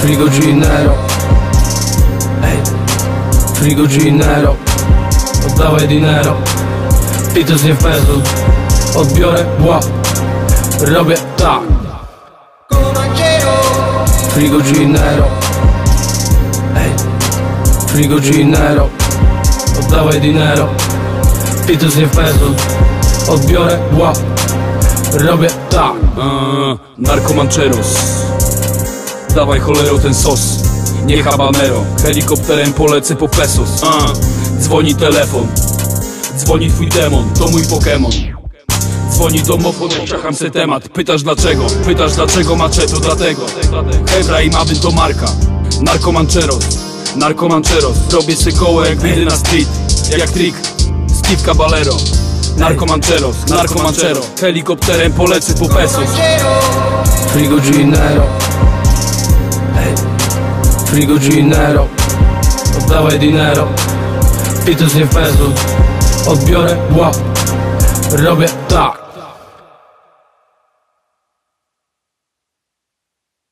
Frigo Ginero Ej Frigo Ginero Oddawaj dinero Pitos nie w pesos Odbiorę łap Robię tak Frigo Ginero Ej Frigo Ginero Oddawaj dinero Pitos nie w pesos Odbiorę łap Robię tak. Eee, Narkomancheros. Dawaj cholero ten sos. Nie habanero Helikopterem polecę po pesos. Eee, Dzwoni telefon. Dzwoni twój demon, to mój Pokémon. Dzwoni domofon, ciacham se temat. Pytasz dlaczego, pytasz dlaczego maczeto Dlatego, Hebra i Mabyn to marka. Narkomancheros. Narkomancheros. Robię se koło jak widy na street. Jak trik. Steve Caballero Narkomancheros, Narkomanchero Helikopterem polecę po pesos Frigo Ginero Frigo Ginero Oddawaj dinero. Pitos nie w pesos Odbiorę łap. Robię tak